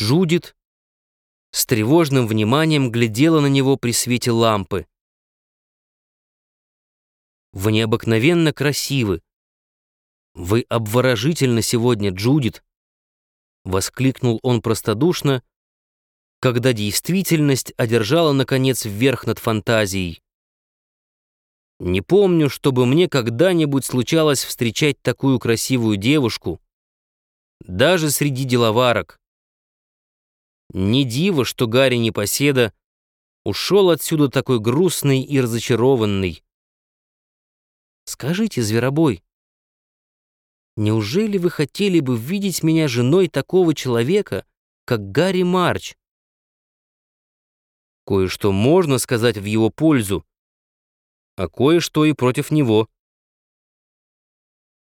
Джудит с тревожным вниманием глядела на него при свете лампы. «Вы необыкновенно красивы. Вы обворожительны сегодня, Джудит!» — воскликнул он простодушно, когда действительность одержала, наконец, вверх над фантазией. Не помню, чтобы мне когда-нибудь случалось встречать такую красивую девушку, даже среди деловарок. Не диво, что Гарри Непоседа ушел отсюда такой грустный и разочарованный. Скажите, Зверобой, неужели вы хотели бы видеть меня женой такого человека, как Гарри Марч? Кое-что можно сказать в его пользу, а кое-что и против него.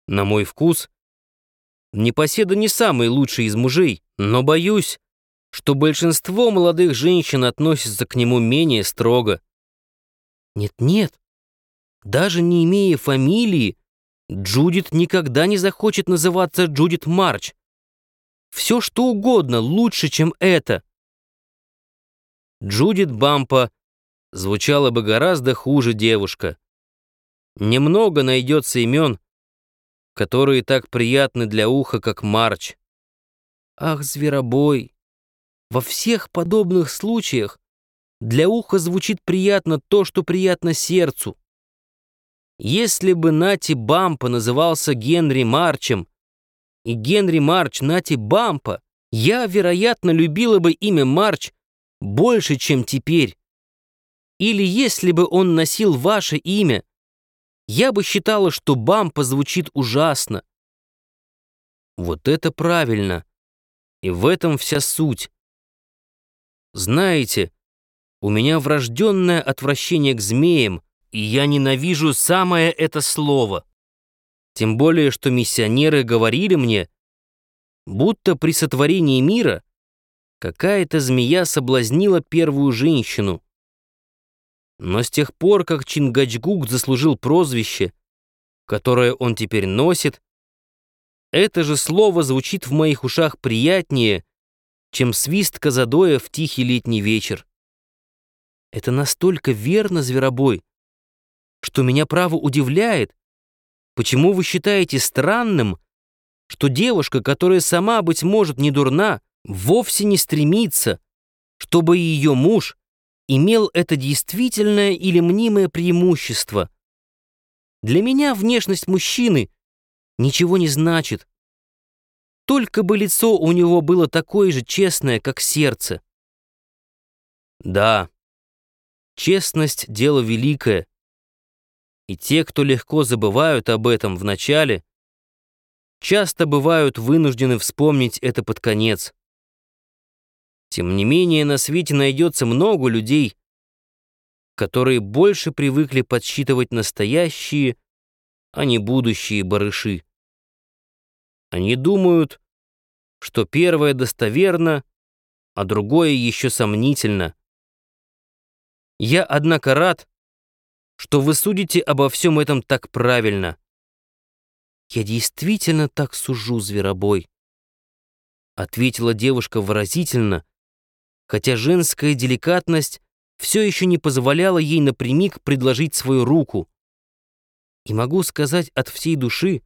На мой вкус, Непоседа не самый лучший из мужей, но боюсь, что большинство молодых женщин относятся к нему менее строго. Нет-нет, даже не имея фамилии, Джудит никогда не захочет называться Джудит Марч. Все что угодно лучше, чем это. Джудит Бампа звучала бы гораздо хуже девушка. Немного найдется имен, которые так приятны для уха, как Марч. Ах, зверобой! Во всех подобных случаях для уха звучит приятно то, что приятно сердцу. Если бы Нати Бампа назывался Генри Марчем, и Генри Марч Нати Бампа, я, вероятно, любила бы имя Марч больше, чем теперь. Или если бы он носил ваше имя, я бы считала, что Бампа звучит ужасно. Вот это правильно. И в этом вся суть. Знаете, у меня врожденное отвращение к змеям, и я ненавижу самое это слово. Тем более, что миссионеры говорили мне, будто при сотворении мира какая-то змея соблазнила первую женщину. Но с тех пор, как Чингачгук заслужил прозвище, которое он теперь носит, это же слово звучит в моих ушах приятнее, чем свист казадоя в тихий летний вечер. Это настолько верно, зверобой, что меня право удивляет, почему вы считаете странным, что девушка, которая сама, быть может, не дурна, вовсе не стремится, чтобы ее муж имел это действительное или мнимое преимущество. Для меня внешность мужчины ничего не значит. Только бы лицо у него было такое же честное, как сердце. Да, честность — дело великое. И те, кто легко забывают об этом в начале, часто бывают вынуждены вспомнить это под конец. Тем не менее, на свете найдется много людей, которые больше привыкли подсчитывать настоящие, а не будущие барыши. Они думают, что первое достоверно, а другое еще сомнительно. Я, однако, рад, что вы судите обо всем этом так правильно. Я действительно так сужу, зверобой, ответила девушка выразительно, хотя женская деликатность все еще не позволяла ей напрямик предложить свою руку. И могу сказать от всей души,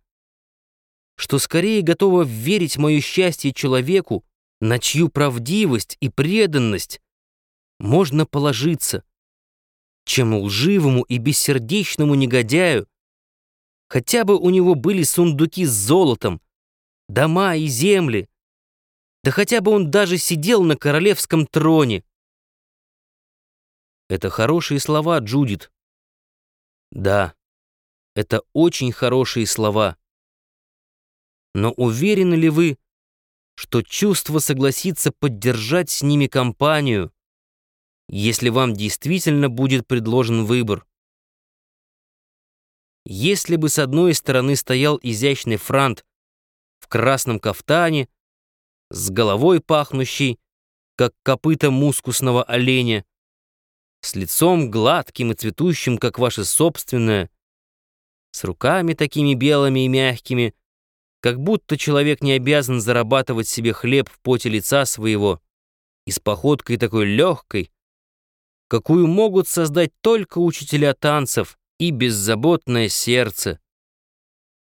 что скорее готова верить мое счастье человеку, на чью правдивость и преданность можно положиться, чем лживому и бессердечному негодяю, хотя бы у него были сундуки с золотом, дома и земли, да хотя бы он даже сидел на королевском троне. Это хорошие слова, Джудит. Да, это очень хорошие слова. Но уверены ли вы, что чувство согласится поддержать с ними компанию, если вам действительно будет предложен выбор? Если бы с одной стороны стоял изящный франт в красном кафтане, с головой пахнущей, как копыта мускусного оленя, с лицом гладким и цветущим, как ваше собственное, с руками такими белыми и мягкими, как будто человек не обязан зарабатывать себе хлеб в поте лица своего и с походкой такой легкой, какую могут создать только учителя танцев и беззаботное сердце,